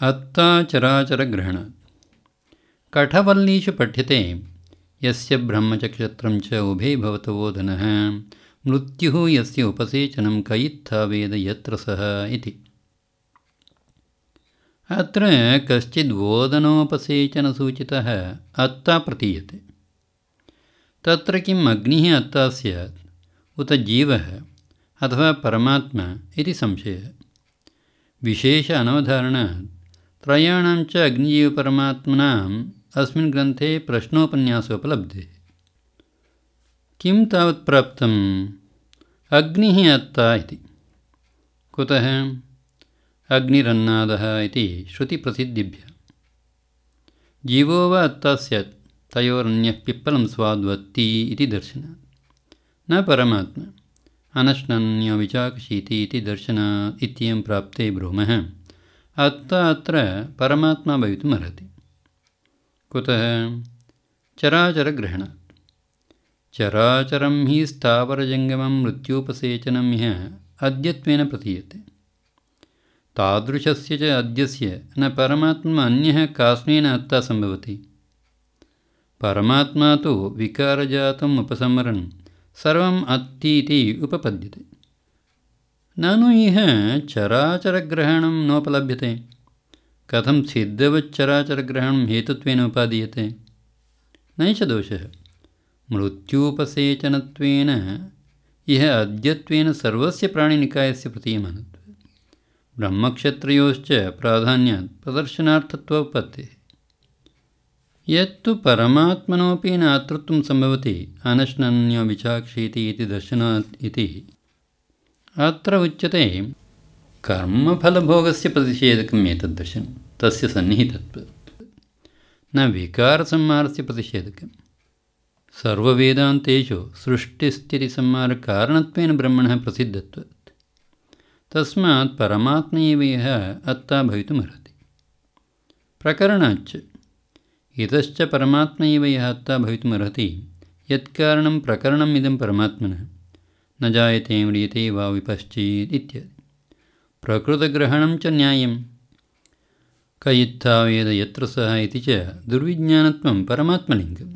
अत्ताचराचरग्रहणात् कठवल्लीषु पठ्यते यस्य ब्रह्मचक्षत्रं च उभे भवतवोधनः मृत्युः यस्य उपसेचनं कयित्था वेद यत्र सः इति। अत्र कश्चिद्वोदनोपसेचनसूचितः अत्ता प्रतीयते। तत्र किम् अग्निः अत्ता स्यात्? उत जीवः अथवा परमात्मा इति संशयः। विशेष अनवधारणात् त्रयाणां च अग्निजीवपरमात्मनाम् अस्मिन् प्रश्नोपन्यासोपलब्धे। किं तावत् प्राप्तम्? अग्निः अत्ता इति। कुतः? अग्निरन्नादः इति श्रुतिप्रसिद्धिभ्यः। जीवो वा अत्ता स्यात्? तयोरन्यः पिप्पलं स्वाद्वत्ति इति दर्शनात्। न परमात्मा। अनश्नन्यविचाकशीति इति दर्शनात् इत्येवं प्राप्ते ब्रूमः। अत्ता अत्र परमात्मा भवितुमर्हति कुतः? चराचरग्रहणात्। चराचरं हि स्थावरजङ्गमं मृत्युपसेचनं ह्यः अद्यत्वेन प्रतीयते। तादृशस्य च अद्यस्य न परमात्मा अन्यः कास्मेन अत्ता सम्भवति। परमात्मा तु विकारजातम् उपसंहरन् सर्वम् अत्ति इति उपपद्यते ननु इह चराचरग्रहणं नोपलभ्यते। कथं सिद्धवच्चराचरग्रहणं हेतुत्वेन उपादीयते। नैष दोषः। मृत्यूपसेचनत्वेन इह अद्यत्वेन सर्वस्य प्राणिनिकायस्य प्रतीयमानत्वात् ब्रह्मक्षत्रयोश्च प्राधान्यात् प्रदर्शनार्थत्वोपत्तिः यत्तु परमात्मनोपि नातृत्वं सम्भवति अनश्नन्यविचाक्षीति इति दर्शनात् इति अत्र उच्यते कर्मफलभोगस्य प्रतिषेधकम् एतद्दर्शनं तस्य सन्निहितत्वात् न विकारसंहारस्य प्रतिषेधकं सर्ववेदान्तेषु सृष्टिस्थितिसंहारकारणत्वेन ब्रह्मणः प्रसिद्धत्वात् तस्मात् परमात्मा एव यः अत्ता भवितुमर्हति प्रकरणाच्च इतश्च परमात्मा एव यः अत्ता भवितुमर्हति यत्कारणं प्रकरणम् इदं परमात्मनः न जायते म्रियते वा विपश्चेत् इत्यादि प्रकृतग्रहणं च न्यायं। क इत्था वेद यत्र सः इति च दुर्विज्ञानत्वं परमात्मलिङ्गम्